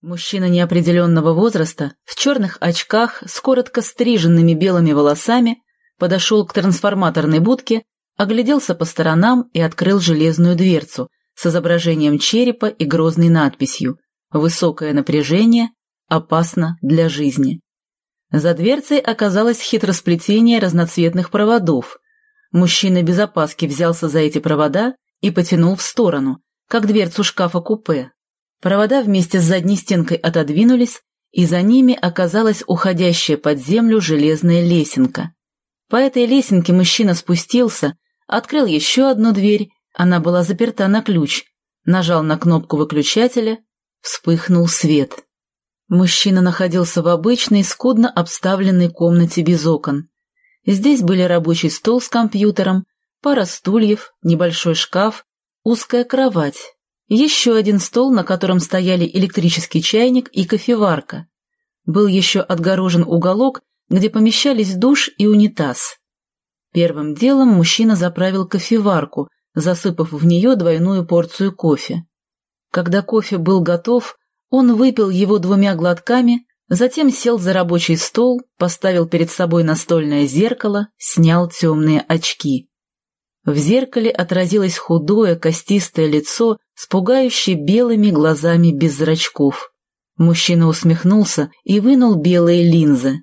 Мужчина неопределенного возраста, в черных очках, с коротко стриженными белыми волосами, подошел к трансформаторной будке, огляделся по сторонам и открыл железную дверцу с изображением черепа и грозной надписью «Высокое напряжение, опасно для жизни». За дверцей оказалось хитросплетение разноцветных проводов. Мужчина без опаски взялся за эти провода и потянул в сторону, как дверцу шкафа-купе. Провода вместе с задней стенкой отодвинулись, и за ними оказалась уходящая под землю железная лесенка. По этой лесенке мужчина спустился, открыл еще одну дверь, она была заперта на ключ, нажал на кнопку выключателя, вспыхнул свет. Мужчина находился в обычной, скудно обставленной комнате без окон. Здесь были рабочий стол с компьютером, пара стульев, небольшой шкаф, узкая кровать, еще один стол, на котором стояли электрический чайник и кофеварка. Был еще отгорожен уголок, где помещались душ и унитаз. Первым делом мужчина заправил кофеварку, засыпав в нее двойную порцию кофе. Когда кофе был готов, он выпил его двумя глотками, затем сел за рабочий стол, поставил перед собой настольное зеркало, снял темные очки. В зеркале отразилось худое костистое лицо с пугающе белыми глазами без зрачков. Мужчина усмехнулся и вынул белые линзы.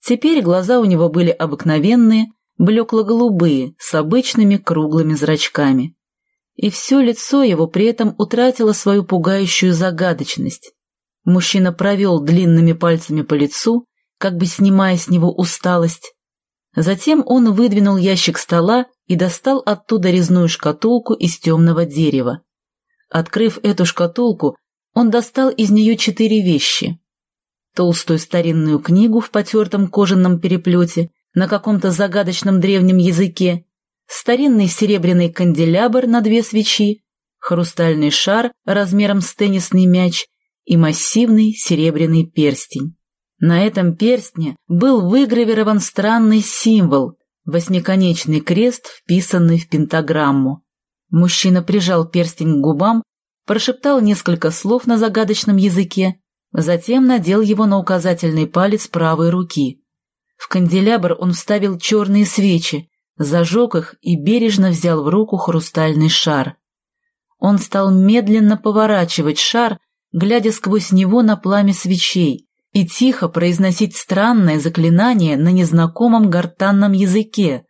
Теперь глаза у него были обыкновенные, блекло-голубые, с обычными круглыми зрачками. И все лицо его при этом утратило свою пугающую загадочность. Мужчина провел длинными пальцами по лицу, как бы снимая с него усталость, Затем он выдвинул ящик стола и достал оттуда резную шкатулку из темного дерева. Открыв эту шкатулку, он достал из нее четыре вещи. Толстую старинную книгу в потертом кожаном переплете на каком-то загадочном древнем языке, старинный серебряный канделябр на две свечи, хрустальный шар размером с теннисный мяч и массивный серебряный перстень. На этом перстне был выгравирован странный символ — восьмиконечный крест, вписанный в пентаграмму. Мужчина прижал перстень к губам, прошептал несколько слов на загадочном языке, затем надел его на указательный палец правой руки. В канделябр он вставил черные свечи, зажег их и бережно взял в руку хрустальный шар. Он стал медленно поворачивать шар, глядя сквозь него на пламя свечей, и тихо произносить странное заклинание на незнакомом гортанном языке.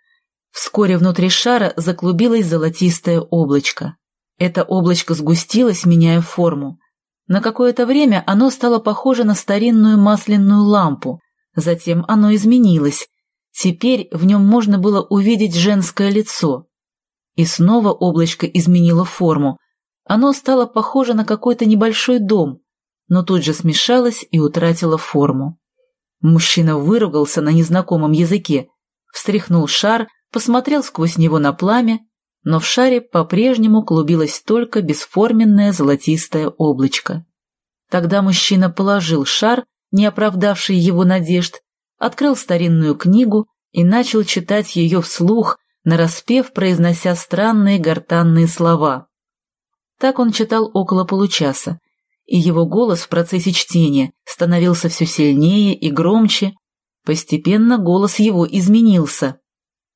Вскоре внутри шара заклубилось золотистое облачко. Это облачко сгустилось, меняя форму. На какое-то время оно стало похоже на старинную масляную лампу. Затем оно изменилось. Теперь в нем можно было увидеть женское лицо. И снова облачко изменило форму. Оно стало похоже на какой-то небольшой дом, но тут же смешалась и утратила форму. Мужчина выругался на незнакомом языке, встряхнул шар, посмотрел сквозь него на пламя, но в шаре по-прежнему клубилось только бесформенное золотистое облачко. Тогда мужчина положил шар, не оправдавший его надежд, открыл старинную книгу и начал читать ее вслух, нараспев произнося странные гортанные слова. Так он читал около получаса, и его голос в процессе чтения становился все сильнее и громче. Постепенно голос его изменился.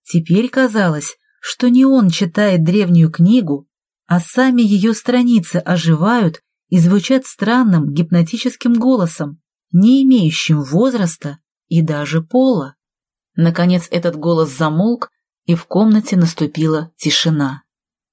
Теперь казалось, что не он читает древнюю книгу, а сами ее страницы оживают и звучат странным гипнотическим голосом, не имеющим возраста и даже пола. Наконец этот голос замолк, и в комнате наступила тишина.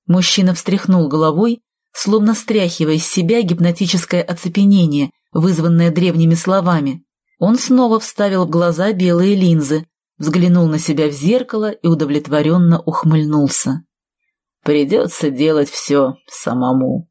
Мужчина встряхнул головой словно стряхивая с себя гипнотическое оцепенение, вызванное древними словами. Он снова вставил в глаза белые линзы, взглянул на себя в зеркало и удовлетворенно ухмыльнулся. «Придется делать все самому».